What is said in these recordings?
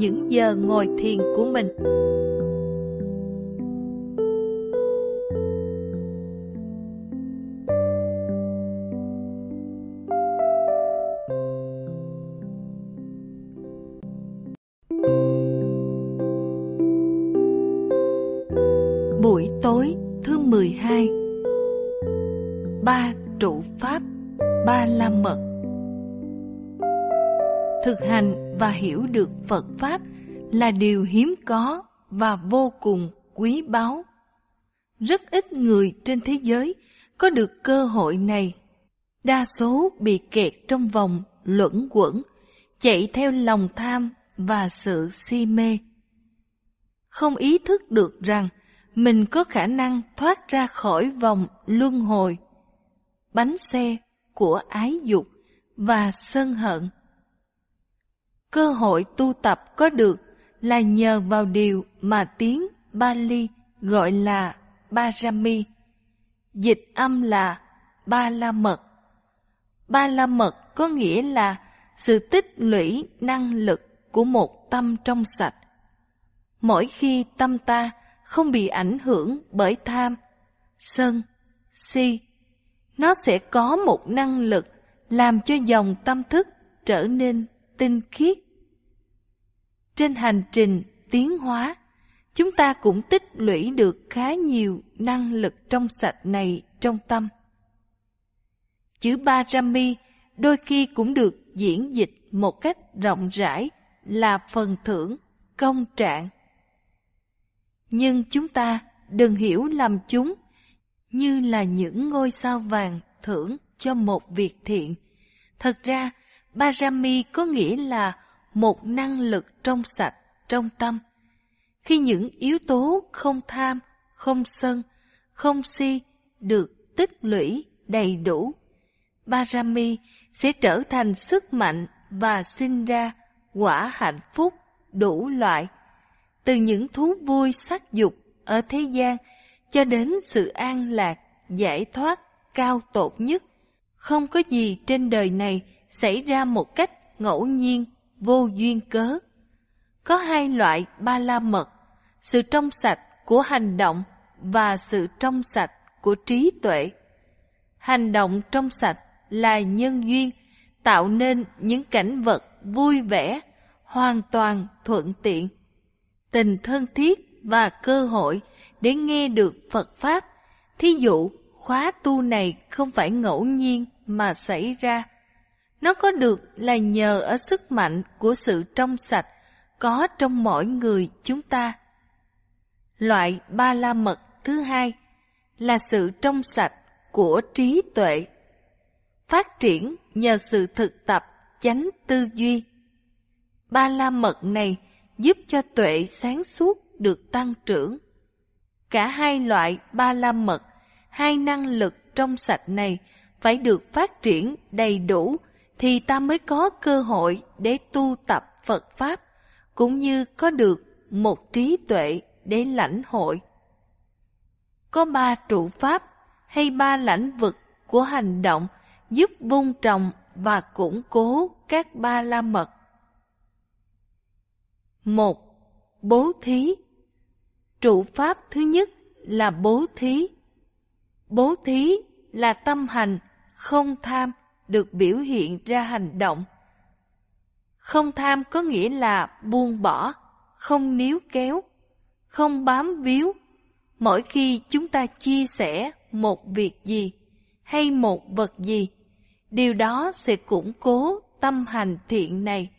những giờ ngồi thiền của mình. Phật Pháp là điều hiếm có và vô cùng quý báu. Rất ít người trên thế giới có được cơ hội này. Đa số bị kẹt trong vòng luẩn quẩn, chạy theo lòng tham và sự si mê. Không ý thức được rằng mình có khả năng thoát ra khỏi vòng luân hồi, bánh xe của ái dục và sân hận. Cơ hội tu tập có được là nhờ vào điều mà tiếng Bali gọi là Barami, dịch âm là Ba La Mật. Ba La Mật có nghĩa là sự tích lũy năng lực của một tâm trong sạch. Mỗi khi tâm ta không bị ảnh hưởng bởi tham, sân, si, nó sẽ có một năng lực làm cho dòng tâm thức trở nên tinh khiết. Trên hành trình tiến hóa, chúng ta cũng tích lũy được khá nhiều năng lực trong sạch này trong tâm. Chữ Barami đôi khi cũng được diễn dịch một cách rộng rãi là phần thưởng, công trạng. Nhưng chúng ta đừng hiểu lầm chúng như là những ngôi sao vàng thưởng cho một việc thiện. Thật ra, Barami có nghĩa là một năng lực trong sạch trong tâm. Khi những yếu tố không tham, không sân, không si được tích lũy đầy đủ, Barami sẽ trở thành sức mạnh và sinh ra quả hạnh phúc đủ loại, từ những thú vui sắc dục ở thế gian cho đến sự an lạc, giải thoát cao tột nhất. Không có gì trên đời này xảy ra một cách ngẫu nhiên vô duyên cớ. Có hai loại ba la mật, sự trong sạch của hành động và sự trong sạch của trí tuệ. Hành động trong sạch là nhân duyên, tạo nên những cảnh vật vui vẻ, hoàn toàn thuận tiện. Tình thân thiết và cơ hội để nghe được Phật Pháp. Thí dụ, khóa tu này không phải ngẫu nhiên mà xảy ra, nó có được là nhờ ở sức mạnh của sự trong sạch có trong mỗi người chúng ta. Loại ba la mật thứ hai là sự trong sạch của trí tuệ. Phát triển nhờ sự thực tập chánh tư duy. Ba la mật này giúp cho tuệ sáng suốt được tăng trưởng. Cả hai loại ba la mật, hai năng lực trong sạch này phải được phát triển đầy đủ thì ta mới có cơ hội để tu tập Phật Pháp, cũng như có được một trí tuệ để lãnh hội. Có ba trụ Pháp hay ba lãnh vực của hành động giúp vun trồng và củng cố các ba la mật. một Bố thí Trụ Pháp thứ nhất là bố thí. Bố thí là tâm hành, không tham, được biểu hiện ra hành động. Không tham có nghĩa là buông bỏ, không níu kéo, không bám víu. Mỗi khi chúng ta chia sẻ một việc gì hay một vật gì, điều đó sẽ củng cố tâm hành thiện này.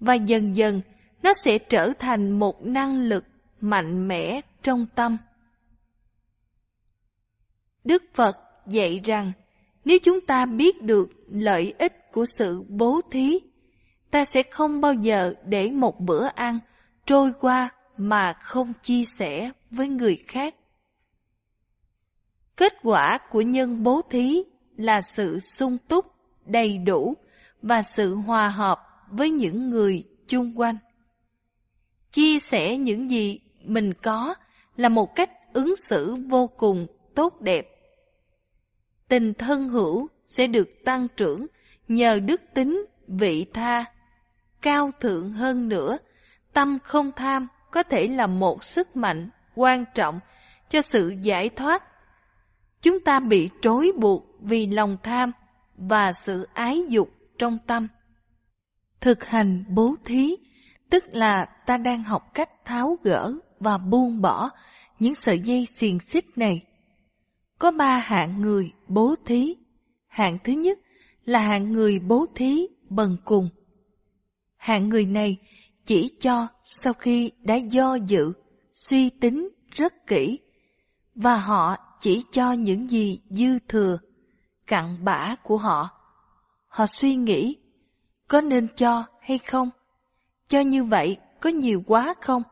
Và dần dần nó sẽ trở thành một năng lực mạnh mẽ trong tâm. Đức Phật dạy rằng nếu chúng ta biết được lợi ích của sự bố thí, ta sẽ không bao giờ để một bữa ăn trôi qua mà không chia sẻ với người khác. Kết quả của nhân bố thí là sự sung túc, đầy đủ và sự hòa hợp với những người chung quanh. Chia sẻ những gì mình có là một cách ứng xử vô cùng tốt đẹp tình thân hữu sẽ được tăng trưởng nhờ đức tính vị tha. Cao thượng hơn nữa, Tâm không tham có thể là một sức mạnh quan trọng cho sự giải thoát. Chúng ta bị trói buộc vì lòng tham và sự ái dục trong tâm. Thực hành bố thí, tức là ta đang học cách tháo gỡ và buông bỏ những sợi dây xiềng xích này. Có ba hạng người bố thí. Hạng thứ nhất là hạng người bố thí bần cùng. Hạng người này chỉ cho sau khi đã do dự, suy tính rất kỹ, và họ chỉ cho những gì dư thừa, cặn bã của họ. Họ suy nghĩ, có nên cho hay không? Cho như vậy có nhiều quá không?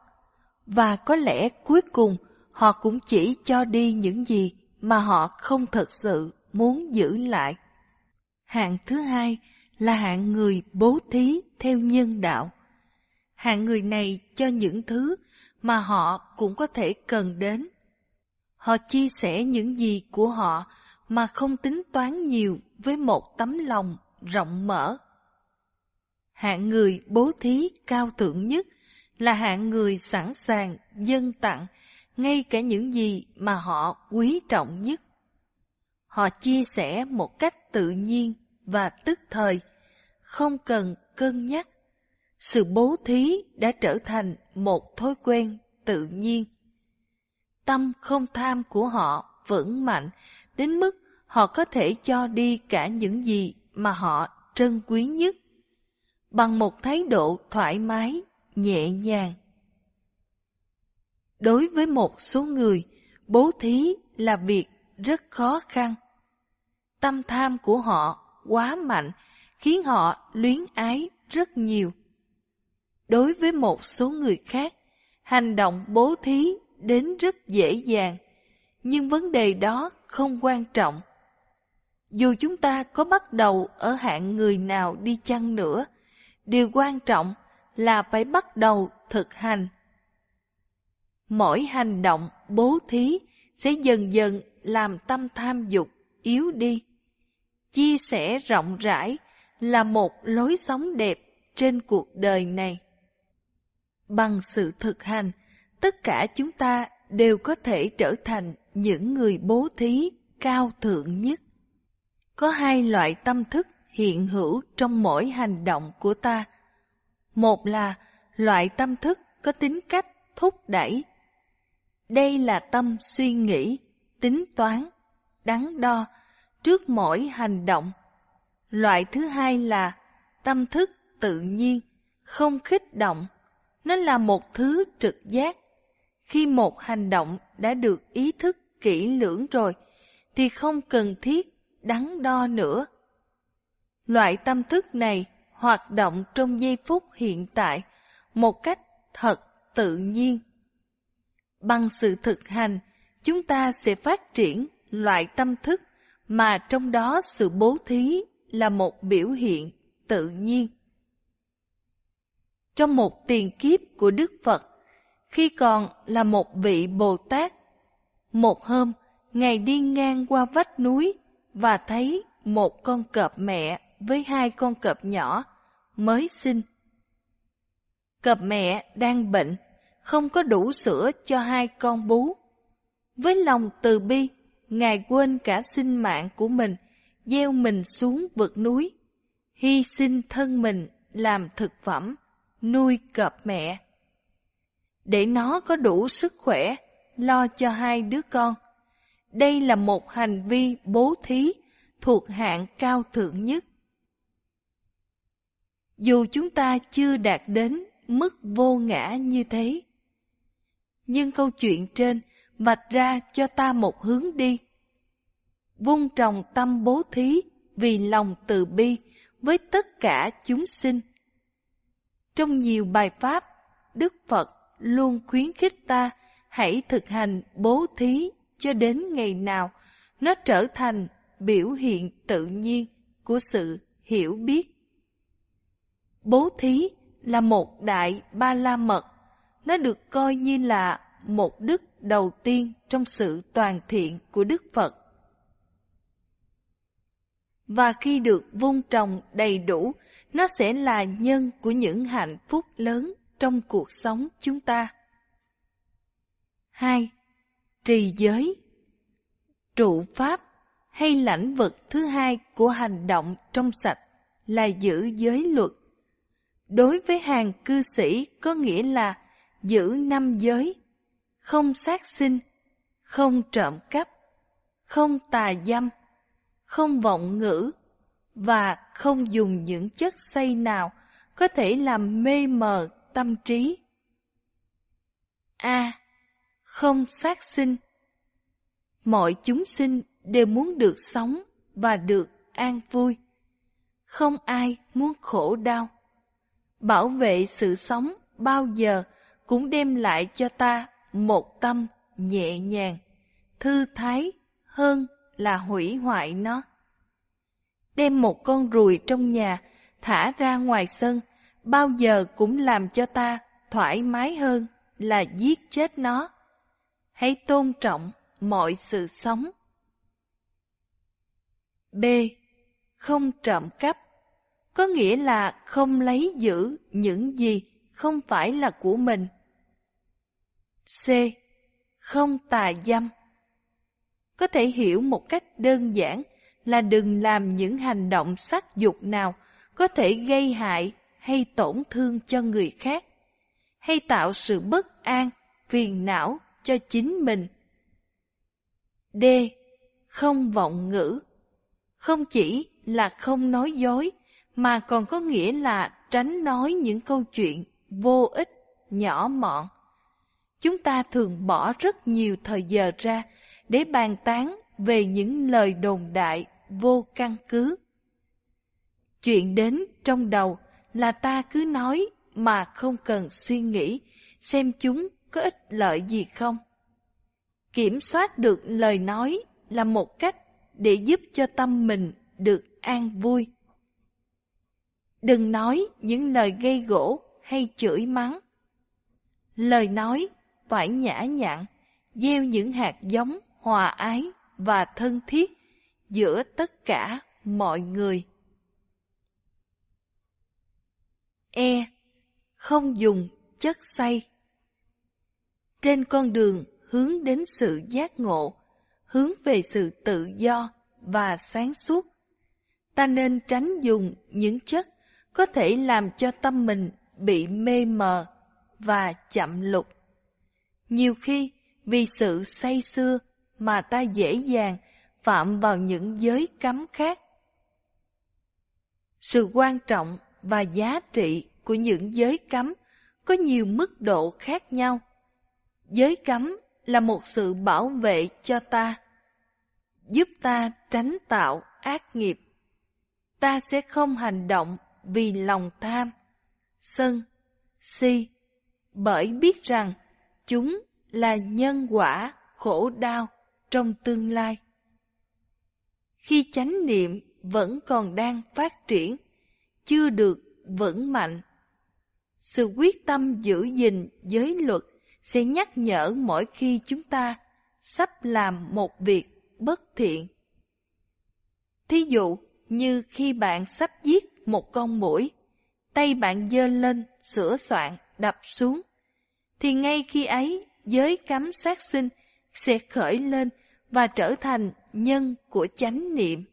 Và có lẽ cuối cùng họ cũng chỉ cho đi những gì mà họ không thật sự muốn giữ lại. Hạng thứ hai là hạng người bố thí theo nhân đạo. Hạng người này cho những thứ mà họ cũng có thể cần đến. Họ chia sẻ những gì của họ mà không tính toán nhiều với một tấm lòng rộng mở. Hạng người bố thí cao thượng nhất là hạng người sẵn sàng dâng tặng ngay cả những gì mà họ quý trọng nhất. Họ chia sẻ một cách tự nhiên và tức thời, không cần cân nhắc. Sự bố thí đã trở thành một thói quen tự nhiên. Tâm không tham của họ vững mạnh đến mức họ có thể cho đi cả những gì mà họ trân quý nhất bằng một thái độ thoải mái, nhẹ nhàng. Đối với một số người, bố thí là việc rất khó khăn. Tâm tham của họ quá mạnh, khiến họ luyến ái rất nhiều. Đối với một số người khác, hành động bố thí đến rất dễ dàng, nhưng vấn đề đó không quan trọng. Dù chúng ta có bắt đầu ở hạng người nào đi chăng nữa, điều quan trọng là phải bắt đầu thực hành. Mỗi hành động bố thí sẽ dần dần làm tâm tham dục yếu đi. Chia sẻ rộng rãi là một lối sống đẹp trên cuộc đời này. Bằng sự thực hành, tất cả chúng ta đều có thể trở thành những người bố thí cao thượng nhất. Có hai loại tâm thức hiện hữu trong mỗi hành động của ta. Một là loại tâm thức có tính cách thúc đẩy. Đây là tâm suy nghĩ, tính toán, đắn đo trước mỗi hành động. Loại thứ hai là tâm thức tự nhiên, không khích động. Nó là một thứ trực giác. Khi một hành động đã được ý thức kỹ lưỡng rồi, thì không cần thiết đắn đo nữa. Loại tâm thức này hoạt động trong giây phút hiện tại một cách thật tự nhiên. Bằng sự thực hành, chúng ta sẽ phát triển loại tâm thức mà trong đó sự bố thí là một biểu hiện tự nhiên. Trong một tiền kiếp của Đức Phật, khi còn là một vị Bồ Tát, một hôm, Ngài đi ngang qua vách núi và thấy một con cọp mẹ với hai con cọp nhỏ mới sinh. Cọp mẹ đang bệnh, không có đủ sữa cho hai con bú. Với lòng từ bi, Ngài quên cả sinh mạng của mình, gieo mình xuống vực núi, hy sinh thân mình làm thực phẩm, nuôi cọp mẹ. Để nó có đủ sức khỏe, lo cho hai đứa con. Đây là một hành vi bố thí thuộc hạng cao thượng nhất. Dù chúng ta chưa đạt đến mức vô ngã như thế, nhưng câu chuyện trên vạch ra cho ta một hướng đi. Vung trồng tâm bố thí vì lòng từ bi với tất cả chúng sinh. Trong nhiều bài pháp, Đức Phật luôn khuyến khích ta hãy thực hành bố thí cho đến ngày nào nó trở thành biểu hiện tự nhiên của sự hiểu biết. Bố thí là một đại ba la mật, nó được coi như là một đức đầu tiên trong sự toàn thiện của Đức Phật. Và khi được vun trồng đầy đủ, nó sẽ là nhân của những hạnh phúc lớn trong cuộc sống chúng ta. 2. Trì giới Trụ pháp hay lãnh vực thứ hai của hành động trong sạch là giữ giới luật. Đối với hàng cư sĩ có nghĩa là giữ năm giới, không sát sinh, không trộm cắp, không tà dâm, không vọng ngữ và không dùng những chất say nào có thể làm mê mờ tâm trí. A. không sát sinh Mọi chúng sinh đều muốn được sống và được an vui. Không ai muốn khổ đau. Bảo vệ sự sống bao giờ cũng đem lại cho ta một tâm nhẹ nhàng, thư thái hơn là hủy hoại nó. Đem một con ruồi trong nhà thả ra ngoài sân bao giờ cũng làm cho ta thoải mái hơn là giết chết nó. Hãy tôn trọng mọi sự sống. B. Không trộm cắp có nghĩa là không lấy giữ những gì không phải là của mình. C. Không tà dâm Có thể hiểu một cách đơn giản là đừng làm những hành động sắc dục nào có thể gây hại hay tổn thương cho người khác, hay tạo sự bất an, phiền não cho chính mình. D. Không vọng ngữ Không chỉ là không nói dối, mà còn có nghĩa là tránh nói những câu chuyện vô ích, nhỏ mọn. Chúng ta thường bỏ rất nhiều thời giờ ra để bàn tán về những lời đồn đại vô căn cứ. Chuyện đến trong đầu là ta cứ nói mà không cần suy nghĩ, xem chúng có ích lợi gì không. Kiểm soát được lời nói là một cách để giúp cho tâm mình được an vui. Đừng nói những lời gây gỗ hay chửi mắng. Lời nói phải nhã nhặn, gieo những hạt giống hòa ái và thân thiết giữa tất cả mọi người. E. Không dùng chất say Trên con đường hướng đến sự giác ngộ, hướng về sự tự do và sáng suốt, ta nên tránh dùng những chất có thể làm cho tâm mình bị mê mờ và chậm lục. Nhiều khi, vì sự say xưa mà ta dễ dàng phạm vào những giới cấm khác. Sự quan trọng và giá trị của những giới cấm có nhiều mức độ khác nhau. Giới cấm là một sự bảo vệ cho ta, giúp ta tránh tạo ác nghiệp. Ta sẽ không hành động vì lòng tham, sân, si, bởi biết rằng chúng là nhân quả khổ đau trong tương lai. Khi chánh niệm vẫn còn đang phát triển, chưa được vững mạnh, sự quyết tâm giữ gìn giới luật sẽ nhắc nhở mỗi khi chúng ta sắp làm một việc bất thiện. Thí dụ như khi bạn sắp giết một con mũi, tay bạn dơ lên, sửa soạn, đập xuống, thì ngay khi ấy giới cấm sát sinh sẽ khởi lên và trở thành nhân của chánh niệm.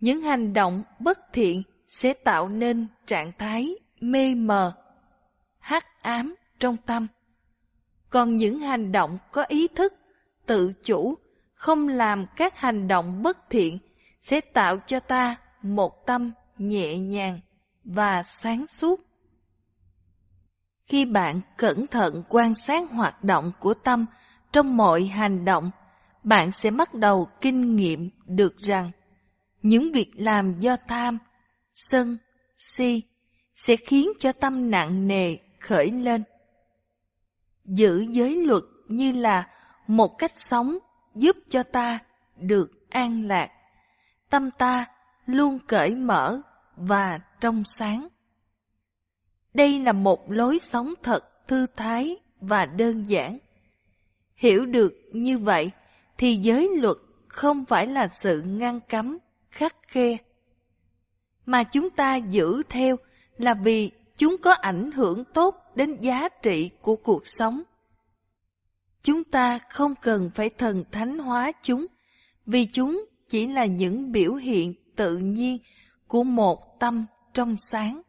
Những hành động bất thiện sẽ tạo nên trạng thái mê mờ, hắc ám trong tâm. Còn những hành động có ý thức, tự chủ, không làm các hành động bất thiện sẽ tạo cho ta một tâm nhẹ nhàng và sáng suốt. Khi bạn cẩn thận quan sát hoạt động của tâm trong mọi hành động, bạn sẽ bắt đầu kinh nghiệm được rằng những việc làm do tham, sân, si sẽ khiến cho tâm nặng nề khởi lên. Giữ giới luật như là một cách sống giúp cho ta được an lạc. Tâm ta luôn cởi mở và trong sáng. Đây là một lối sống thật thư thái và đơn giản. Hiểu được như vậy thì giới luật không phải là sự ngăn cấm, khắc khe. Mà chúng ta giữ theo là vì chúng có ảnh hưởng tốt đến giá trị của cuộc sống. Chúng ta không cần phải thần thánh hóa chúng, vì chúng chỉ là những biểu hiện tự nhiên của một tâm trong sáng.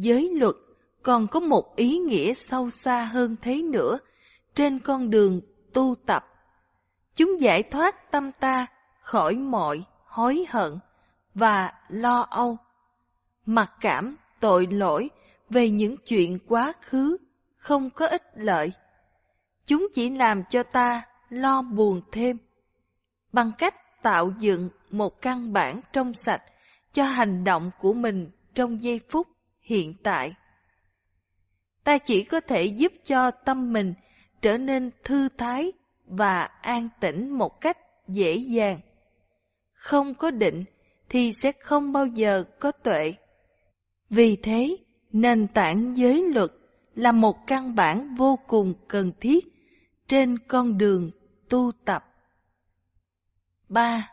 Giới luật còn có một ý nghĩa sâu xa hơn thế nữa trên con đường tu tập. Chúng giải thoát tâm ta khỏi mọi hối hận và lo âu, mặc cảm tội lỗi về những chuyện quá khứ không có ích lợi. Chúng chỉ làm cho ta lo buồn thêm. Bằng cách tạo dựng một căn bản trong sạch cho hành động của mình trong giây phút hiện tại. Ta chỉ có thể giúp cho tâm mình trở nên thư thái và an tĩnh một cách dễ dàng. Không có định thì sẽ không bao giờ có tuệ. Vì thế, nền tảng giới luật là một căn bản vô cùng cần thiết trên con đường tu tập. 3.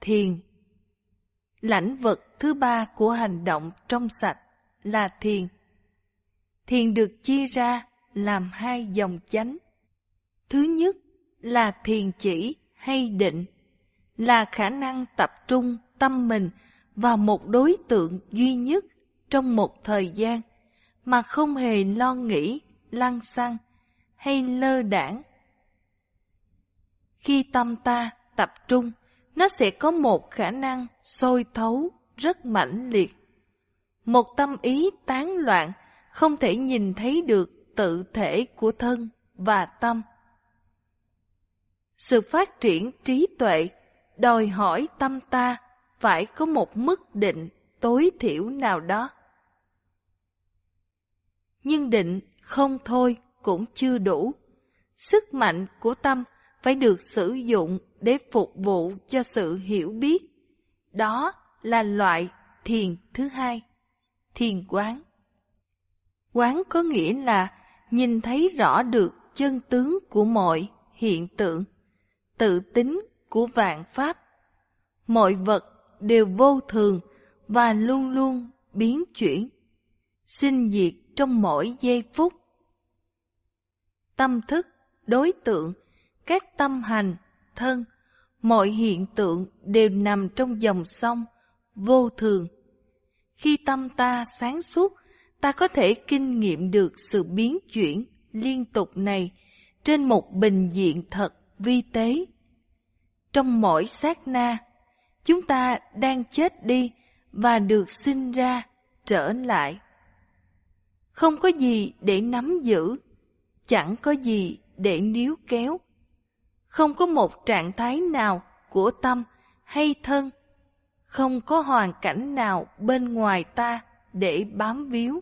Thiền Lãnh vực thứ ba của hành động trong sạch là thiền. Thiền được chia ra làm hai dòng chánh. Thứ nhất là thiền chỉ hay định, là khả năng tập trung tâm mình vào một đối tượng duy nhất trong một thời gian mà không hề lo nghĩ, lăng xăng hay lơ đảng. Khi tâm ta tập trung, nó sẽ có một khả năng sôi thấu rất mãnh liệt. Một tâm ý tán loạn không thể nhìn thấy được tự thể của thân và tâm. Sự phát triển trí tuệ đòi hỏi tâm ta phải có một mức định tối thiểu nào đó. Nhưng định không thôi cũng chưa đủ. Sức mạnh của tâm phải được sử dụng để phục vụ cho sự hiểu biết. Đó là loại thiền thứ hai, thiền quán. Quán có nghĩa là nhìn thấy rõ được chân tướng của mọi hiện tượng, tự tính của vạn pháp. Mọi vật đều vô thường và luôn luôn biến chuyển, sinh diệt trong mỗi giây phút. Tâm thức, đối tượng, các tâm hành, thân, mọi hiện tượng đều nằm trong dòng sông, vô thường. Khi tâm ta sáng suốt, ta có thể kinh nghiệm được sự biến chuyển liên tục này trên một bình diện thật vi tế. Trong mỗi sát na, chúng ta đang chết đi và được sinh ra trở lại. Không có gì để nắm giữ, chẳng có gì để níu kéo. Không có một trạng thái nào của tâm hay thân, không có hoàn cảnh nào bên ngoài ta để bám víu.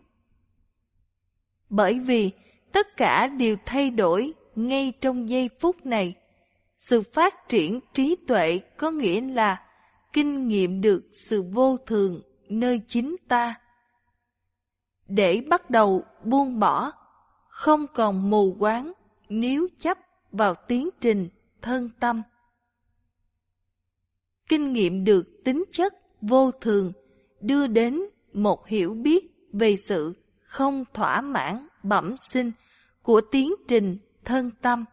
Bởi vì tất cả đều thay đổi ngay trong giây phút này. Sự phát triển trí tuệ có nghĩa là kinh nghiệm được sự vô thường nơi chính ta. Để bắt đầu buông bỏ, không còn mù quáng níu chấp vào tiến trình thân tâm. Kinh nghiệm được tính chất vô thường đưa đến một hiểu biết về sự không thỏa mãn bẩm sinh của tiến trình thân tâm.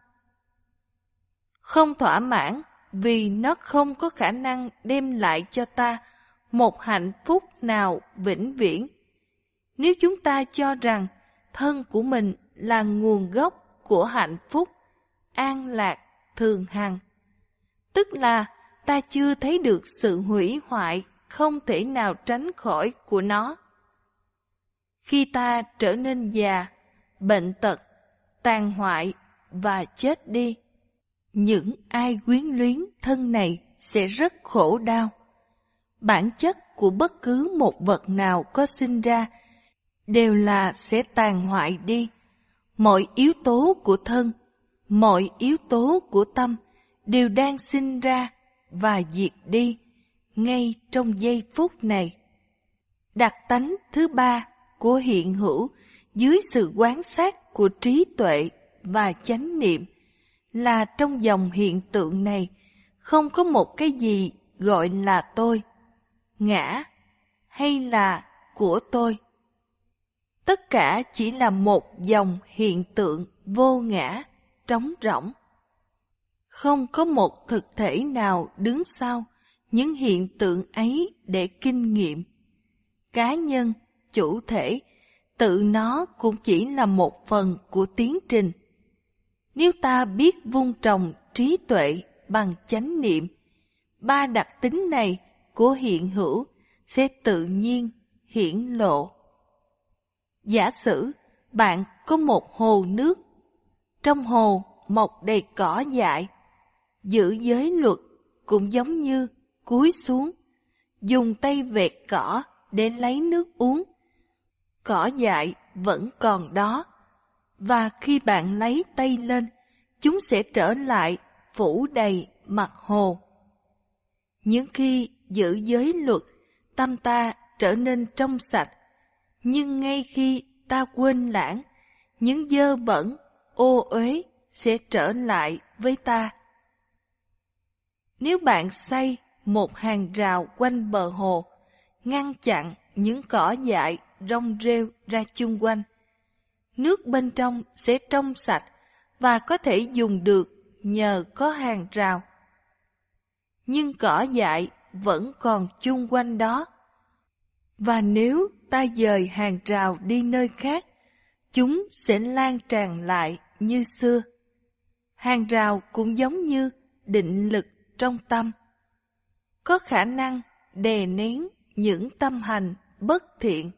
Không thỏa mãn vì nó không có khả năng đem lại cho ta một hạnh phúc nào vĩnh viễn. Nếu chúng ta cho rằng thân của mình là nguồn gốc của hạnh phúc, an lạc, thường hằng, tức là ta chưa thấy được sự hủy hoại không thể nào tránh khỏi của nó. Khi ta trở nên già, bệnh tật, tàn hoại và chết đi, những ai quyến luyến thân này sẽ rất khổ đau. Bản chất của bất cứ một vật nào có sinh ra đều là sẽ tàn hoại đi. Mọi yếu tố của thân, mọi yếu tố của tâm đều đang sinh ra và diệt đi ngay trong giây phút này. Đặc tánh thứ ba của hiện hữu dưới sự quán sát của trí tuệ và chánh niệm là trong dòng hiện tượng này không có một cái gì gọi là tôi, ngã hay là của tôi. tất cả chỉ là một dòng hiện tượng vô ngã, trống rỗng. Không có một thực thể nào đứng sau những hiện tượng ấy để kinh nghiệm. Cá nhân, chủ thể, tự nó cũng chỉ là một phần của tiến trình. Nếu ta biết vun trồng trí tuệ bằng chánh niệm, ba đặc tính này của hiện hữu sẽ tự nhiên hiển lộ. Giả sử bạn có một hồ nước, trong hồ mọc đầy cỏ dại, giữ giới luật cũng giống như cúi xuống, dùng tay vẹt cỏ để lấy nước uống. Cỏ dại vẫn còn đó, và khi bạn lấy tay lên, chúng sẽ trở lại phủ đầy mặt hồ. Những khi giữ giới luật, tâm ta trở nên trong sạch, nhưng ngay khi ta quên lãng, những dơ bẩn, ô uế sẽ trở lại với ta. Nếu bạn xây một hàng rào quanh bờ hồ, ngăn chặn những cỏ dại rong rêu ra chung quanh, nước bên trong sẽ trong sạch và có thể dùng được nhờ có hàng rào. Nhưng cỏ dại vẫn còn chung quanh đó. Và nếu ta dời hàng rào đi nơi khác, chúng sẽ lan tràn lại như xưa. Hàng rào cũng giống như định lực trong tâm. Có khả năng đè nén những tâm hành bất thiện.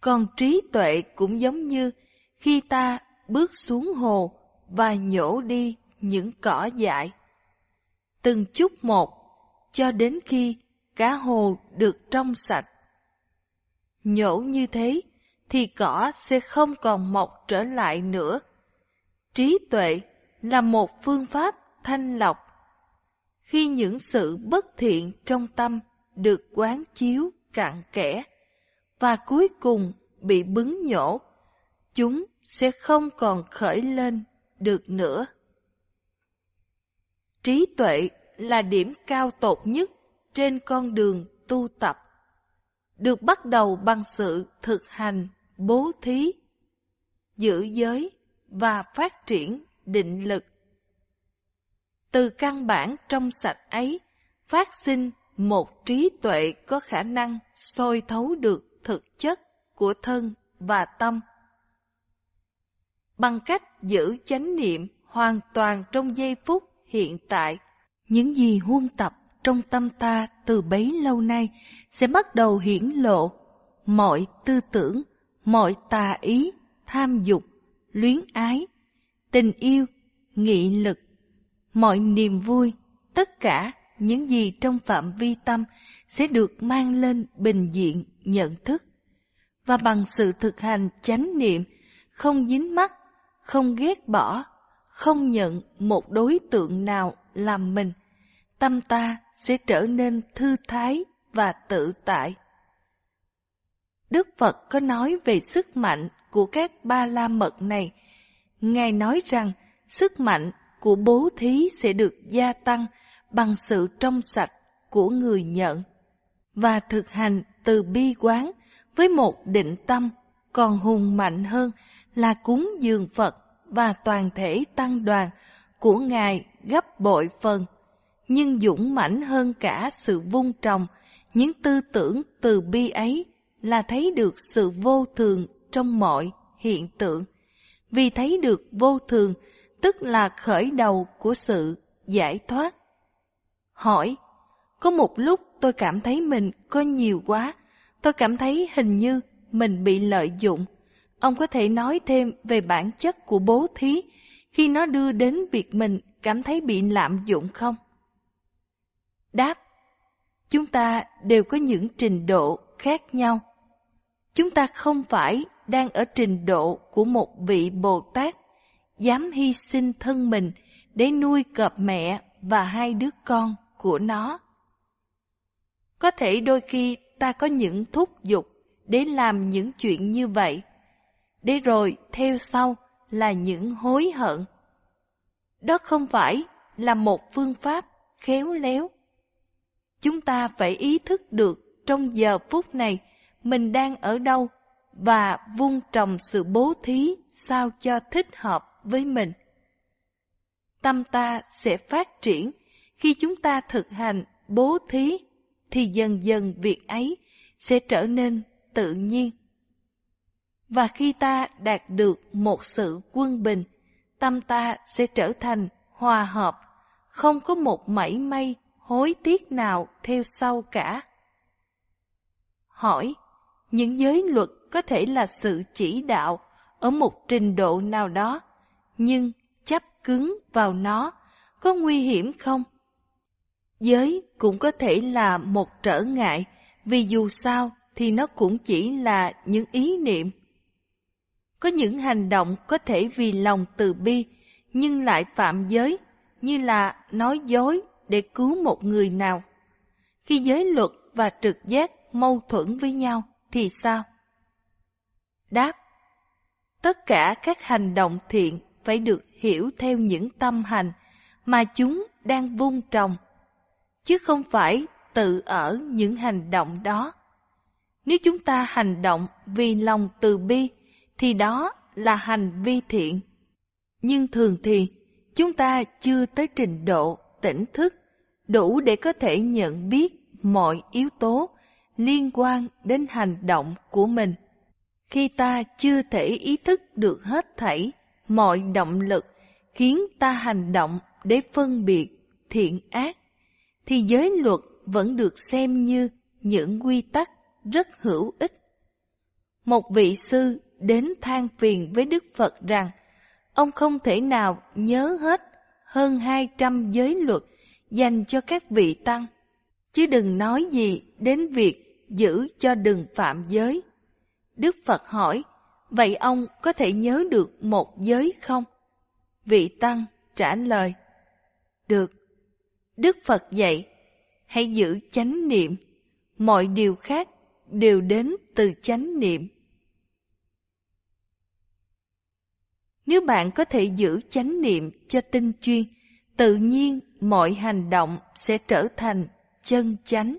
Còn trí tuệ cũng giống như khi ta bước xuống hồ và nhổ đi những cỏ dại. Từng chút một, cho đến khi cá hồ được trong sạch. Nhổ như thế thì cỏ sẽ không còn mọc trở lại nữa. Trí tuệ là một phương pháp thanh lọc. Khi những sự bất thiện trong tâm được quán chiếu cạn kẽ và cuối cùng bị bứng nhổ, chúng sẽ không còn khởi lên được nữa. Trí tuệ là điểm cao tột nhất trên con đường tu tập, được bắt đầu bằng sự thực hành bố thí, giữ giới và phát triển định lực. Từ căn bản trong sạch ấy, phát sinh một trí tuệ có khả năng soi thấu được thực chất của thân và tâm. Bằng cách giữ chánh niệm hoàn toàn trong giây phút hiện tại, những gì huân tập trong tâm ta từ bấy lâu nay sẽ bắt đầu hiển lộ mọi tư tưởng, mọi tà ý, tham dục, luyến ái, tình yêu, nghị lực, mọi niềm vui, tất cả những gì trong phạm vi tâm sẽ được mang lên bình diện nhận thức. Và bằng sự thực hành chánh niệm, không dính mắc, không ghét bỏ, không nhận một đối tượng nào làm mình, tâm ta sẽ trở nên thư thái và tự tại. Đức Phật có nói về sức mạnh của các ba la mật này. Ngài nói rằng sức mạnh của bố thí sẽ được gia tăng bằng sự trong sạch của người nhận và thực hành từ bi quán với một định tâm còn hùng mạnh hơn là cúng dường Phật và toàn thể tăng đoàn của Ngài gấp bội phần, nhưng dũng mãnh hơn cả sự vun trồng những tư tưởng từ bi ấy là thấy được sự vô thường trong mọi hiện tượng. Vì thấy được vô thường, tức là khởi đầu của sự giải thoát. Hỏi, có một lúc tôi cảm thấy mình có nhiều quá, tôi cảm thấy hình như mình bị lợi dụng. Ông có thể nói thêm về bản chất của bố thí khi nó đưa đến việc mình cảm thấy bị lạm dụng không? Đáp, chúng ta đều có những trình độ khác nhau. Chúng ta không phải đang ở trình độ của một vị Bồ Tát dám hy sinh thân mình để nuôi cọp mẹ và hai đứa con của nó. Có thể đôi khi ta có những thúc giục để làm những chuyện như vậy, để rồi theo sau là những hối hận. Đó không phải là một phương pháp khéo léo. Chúng ta phải ý thức được trong giờ phút này mình đang ở đâu và vun trồng sự bố thí sao cho thích hợp với mình. Tâm ta sẽ phát triển khi chúng ta thực hành bố thí thì dần dần việc ấy sẽ trở nên tự nhiên. Và khi ta đạt được một sự quân bình, tâm ta sẽ trở thành hòa hợp, không có một mảy may hối tiếc nào theo sau cả. Hỏi, những giới luật có thể là sự chỉ đạo ở một trình độ nào đó, nhưng chấp cứng vào nó có nguy hiểm không? Giới cũng có thể là một trở ngại, vì dù sao thì nó cũng chỉ là những ý niệm. Có những hành động có thể vì lòng từ bi, nhưng lại phạm giới, như là nói dối để cứu một người nào. Khi giới luật và trực giác mâu thuẫn với nhau thì sao? Đáp Tất cả các hành động thiện phải được hiểu theo những tâm hành mà chúng đang vun trồng, chứ không phải tự ở những hành động đó. Nếu chúng ta hành động vì lòng từ bi, thì đó là hành vi thiện. Nhưng thường thì, chúng ta chưa tới trình độ tỉnh thức đủ để có thể nhận biết mọi yếu tố liên quan đến hành động của mình. Khi ta chưa thể ý thức được hết thảy mọi động lực khiến ta hành động để phân biệt thiện ác, thì giới luật vẫn được xem như những quy tắc rất hữu ích. Một vị sư đến than phiền với Đức Phật rằng ông không thể nào nhớ hết hơn 200 giới luật dành cho các vị tăng, chứ đừng nói gì đến việc giữ cho đừng phạm giới. Đức Phật hỏi, vậy ông có thể nhớ được một giới không? Vị tăng trả lời, được. Đức Phật dạy, hãy giữ chánh niệm, mọi điều khác đều đến từ chánh niệm. Nếu bạn có thể giữ chánh niệm cho tinh chuyên, tự nhiên mọi hành động sẽ trở thành chân chánh.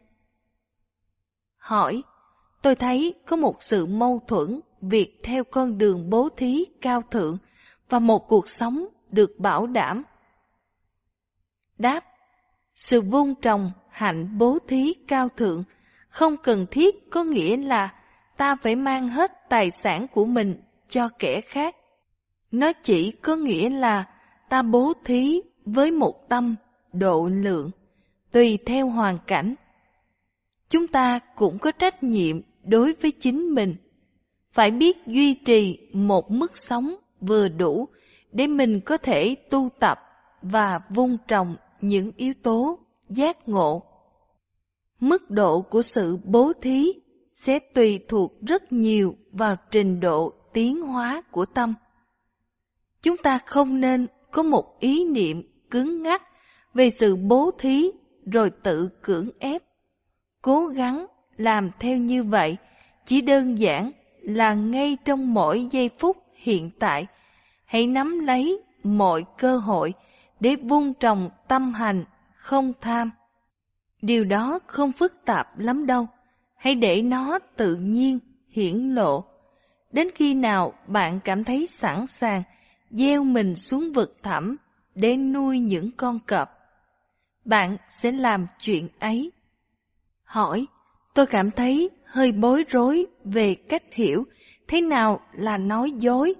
Hỏi, tôi thấy có một sự mâu thuẫn việc theo con đường bố thí cao thượng và một cuộc sống được bảo đảm. Đáp, sự vun trồng hạnh bố thí cao thượng không cần thiết có nghĩa là ta phải mang hết tài sản của mình cho kẻ khác. Nó chỉ có nghĩa là ta bố thí với một tâm độ lượng, tùy theo hoàn cảnh. Chúng ta cũng có trách nhiệm đối với chính mình, phải biết duy trì một mức sống vừa đủ để mình có thể tu tập và vun trồng những yếu tố giác ngộ. Mức độ của sự bố thí sẽ tùy thuộc rất nhiều vào trình độ tiến hóa của tâm. Chúng ta không nên có một ý niệm cứng ngắc về sự bố thí rồi tự cưỡng ép. Cố gắng làm theo như vậy chỉ đơn giản là ngay trong mỗi giây phút hiện tại, hãy nắm lấy mọi cơ hội để vun trồng tâm hành không tham. Điều đó không phức tạp lắm đâu, hãy để nó tự nhiên hiển lộ. Đến khi nào bạn cảm thấy sẵn sàng gieo mình xuống vực thẳm để nuôi những con cọp. Bạn sẽ làm chuyện ấy. Hỏi, tôi cảm thấy hơi bối rối về cách hiểu thế nào là nói dối.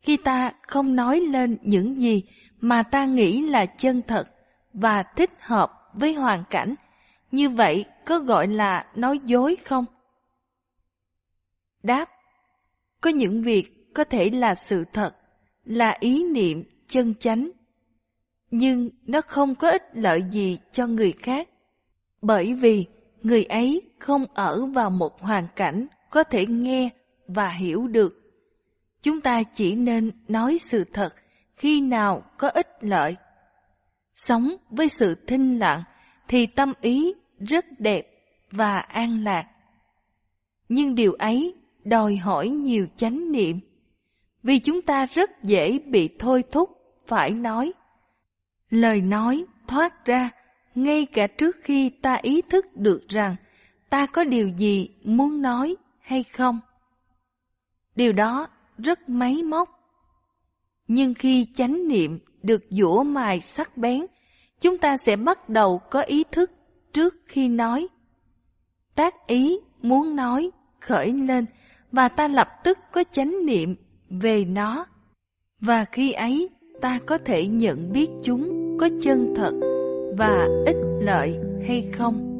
Khi ta không nói lên những gì mà ta nghĩ là chân thật và thích hợp với hoàn cảnh, như vậy có gọi là nói dối không? Đáp, có những việc có thể là sự thật, là ý niệm chân chánh. Nhưng nó không có ích lợi gì cho người khác, bởi vì người ấy không ở vào một hoàn cảnh có thể nghe và hiểu được. Chúng ta chỉ nên nói sự thật khi nào có ích lợi. Sống với sự thinh lặng thì tâm ý rất đẹp và an lạc. Nhưng điều ấy đòi hỏi nhiều chánh niệm vì chúng ta rất dễ bị thôi thúc phải nói. Lời nói thoát ra ngay cả trước khi ta ý thức được rằng ta có điều gì muốn nói hay không. Điều đó rất máy móc. Nhưng khi chánh niệm được dũa mài sắc bén, chúng ta sẽ bắt đầu có ý thức trước khi nói. Tác ý muốn nói khởi lên và ta lập tức có chánh niệm về nó. Và khi ấy ta có thể nhận biết chúng có chân thật và ích lợi hay không.